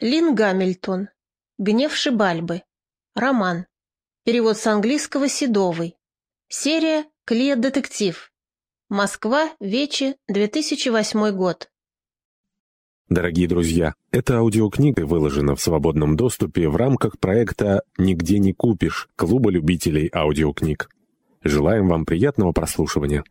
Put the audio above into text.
Лин Гамильтон. Гнев Шибальбы. Роман. Перевод с английского Седовый. Серия «Клиент-детектив». Москва, Вечи, 2008 год. Дорогие друзья, эта аудиокнига выложена в свободном доступе в рамках проекта «Нигде не купишь» Клуба любителей аудиокниг. Желаем вам приятного прослушивания.